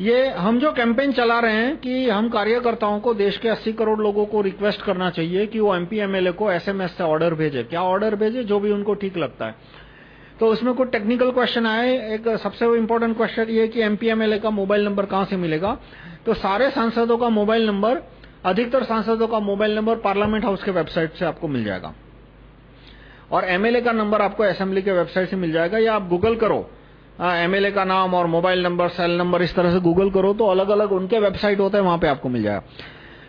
ये हम जो कैंपेन चला रहे हैं कि हम कार्यकर्ताओं को देश के 80 करोड़ लोगों को रिक्वेस्ट करना चाहिए कि वो एमपी एमएलए को एसएमएस से ऑर्डर भेजे। क्या ऑर्डर भेजे? जो भी उनको ठीक लगता है। तो उसमें कुछ टेक्निकल क्वेश्चन आए। एक सबसे इम्पोर्टेंट क्वेश्चन ये कि एमपी एमएलए का मोबाइल नंबर कहाँ से मिलेगा? तो सारे सांसदों का मोबाइल नंबर अधिकतर सांसदों का मोबाइल नंबर पार्लियामेंट हाउस के वेबसाइट से आपको मिल जाएगा। और एमएलए का नंबर आपको असेंबली के वेबसाइट से मिल जाएगा। या आप गूगल करो। एमएलए का नाम और मोबाइल नंबर सेल नंबर, इस तरह से गूगल करो तो अलग अलग उनके वेबसाइट होते हैं, वहाँ पे आपको मिल जाएगा।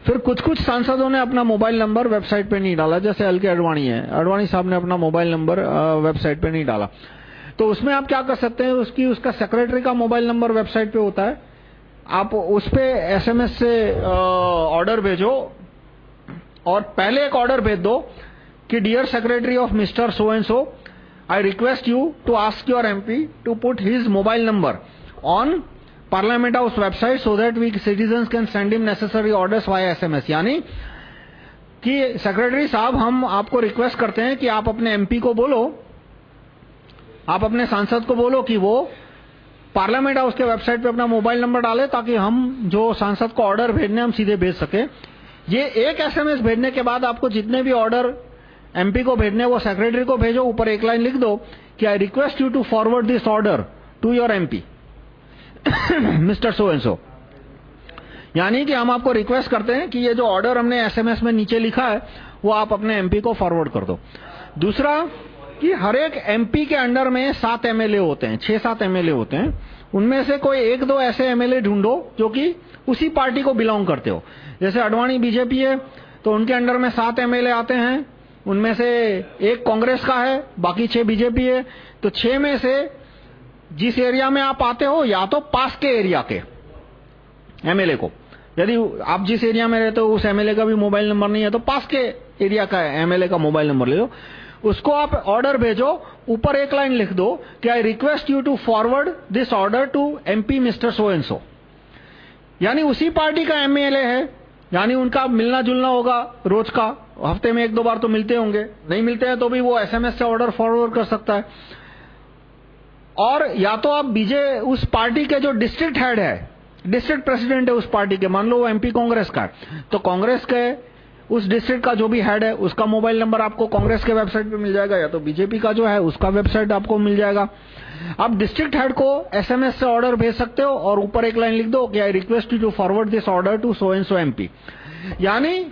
फिर कुछ कुछ सांसदों ने अपना मोबाइल नंबर वेबसाइट पे नहीं डाला, जैसे एल के अडवाणी है। अडवाणी साहब ने अपना मोबाइल नंबर वेबसाइट पे नहीं डाला। तो उसमें आप क्या कर सकते हैं, उसकी, उसका सेक्रेटरी का मोबाइल नंबर वेबसाइट पे होता है। आप उस पे एसएमएस से ऑर्डर भेजो और पहले एक ऑर्डर भेज दो कि dear secretary of mister so and so I request you to ask your MP to put his mobile number on Parliament House website so that we citizens can send him necessary orders via SMS. यानी कि secretary साहब, हम आपको request करते हैं कि आप अपने एमपी को बोलो, आप अपने सांसद को बोलो कि वो पार्लियामेंट हाउस के वेबसाइट पे अपना मोबाइल नंबर डाले ताकि हम जो सांसद को ऑर्डर भेजने हम सीधे भेज सके ये एक एसएमएस भेजने के बाद आपको जितने भी ऑर्डर एमपी को भेजने, वो सेक्रेटरी को भेजो, ऊपर एक लाइन लिख दो कि I request you to forward this order to your MP mister so and so यानी कि हम आपको रिक्वेस्ट करते हैं कि ये जो ऑर्डर हमने एसएमएस में नीचे लिखा है, वो आप अपने एमपी को फॉरवर्ड कर दो। दूसरा, कि हर एक एमपी के अंडर में सात एमएलए होते हैं, छह सात एमएलए होते हैं। उनमें से कोई एक दो ऐसे एमएलए ढूंढो जो कि उसी पार्टी को बिलोंग करते हो। जैसे अडवाणी बीजेपी है तो उनके अंडर में सात एमएलए आते हैं उनमें से एक कांग्रेस का है, बाकी छह बीजेपी है। तो छह में से जिस एरिया में आप आते हो, या तो पास के एरिया के एमएलए को। यदि आप जिस एरिया में रहते हो, उस एमएलए का भी मोबाइल नंबर नहीं है तो पास के एरिया का एमएलए का मोबाइल नंबर ले लो। उसको आप ऑर्डर भेजो, ऊपर एक लाइन लिख दो कि I request you to forward this order to MP mister so and so. यानी उसी पार्टी का एमएलए है। यानी उनका मिलना जुलना होगा रोज का। हफ़्ते में एक दो बार तो मिलते होंगे। नहीं मिलते हैं तो भी वो एसएमएस से ऑर्डर फॉरवर्ड कर सकता है। और या तो आप बीजे उस पार्टी के जो डिस्ट्रिक्ट हेड है डिस्ट्रिक्ट प्रेसिडेंट है उस पार्टी के, मान लो वो एमपी कांग्रेस का है तो कांग्रेस के उस डिस्ट्रिक्ट का जो भी हेड है, उसका मोबाइल नंबर आपको कांग्रेस के वेबसाइट पे मिल जाएगा, या तो बीजेपी का जो है, उसका वेबसाइट आपको मिल जाएगा। आप डिस्ट्रिक्ट हेड को एसएमएस से ऑर्डर भेज सकते हो, और ऊपर एक लाइन लिख दो कि I request you to forward this order to so and so MP यानी,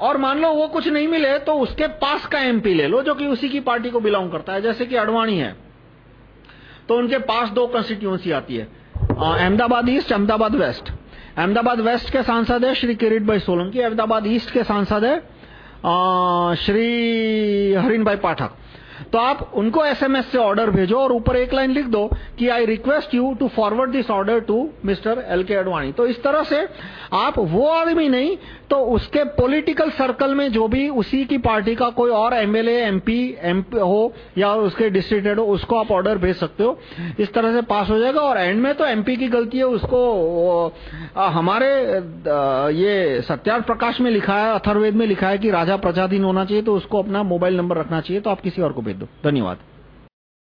और मान लो वो कुछ नहीं मिले तो उसके पास का एमपी ले लो, जो कि उसी की पार्टी को बिलोंग करता है। जैसे कि अडवाणी है तो उनके पास दो कंस्टिट्यूंसी आती है। Ahmedabad east, Ahmedabad west. Ahmedabad west के सांसद है श्री किरीट भाई सोलंकी, अहमदाबाद ईस्ट के सांसद है श्री हरिन भाई पाठक। तो आप उनको एसएमएस से ऑर्डर भेजो और ऊपर एक लाइन लिख दो कि I request you to forward this order to mister L K Advani तो इस तरह से आप वो आदमी नहीं तो उसके पॉलिटिकल सर्कल में जो भी उसी की पार्टी का कोई और एमएलए एमपी एमपी हो या उसके डिस्ट्रिक्ट हेड हो उसको आप ऑर्डर भेज सकते हो। इस तरह से पास हो जाएगा और एंड में तो एमपी की गलती है उसको आ, हमारे आ, ये सत्यार्थ प्रकाश में लिखा है अथर्वेद में लिखा है कि राजा प्रजाधीन होना चाहिए तो उसको अपना मोबाइल नंबर रखना चाहिए तो आप किसी और को भेज ಮಾಡಿದ್ದು ಧನ್ಯವಾದ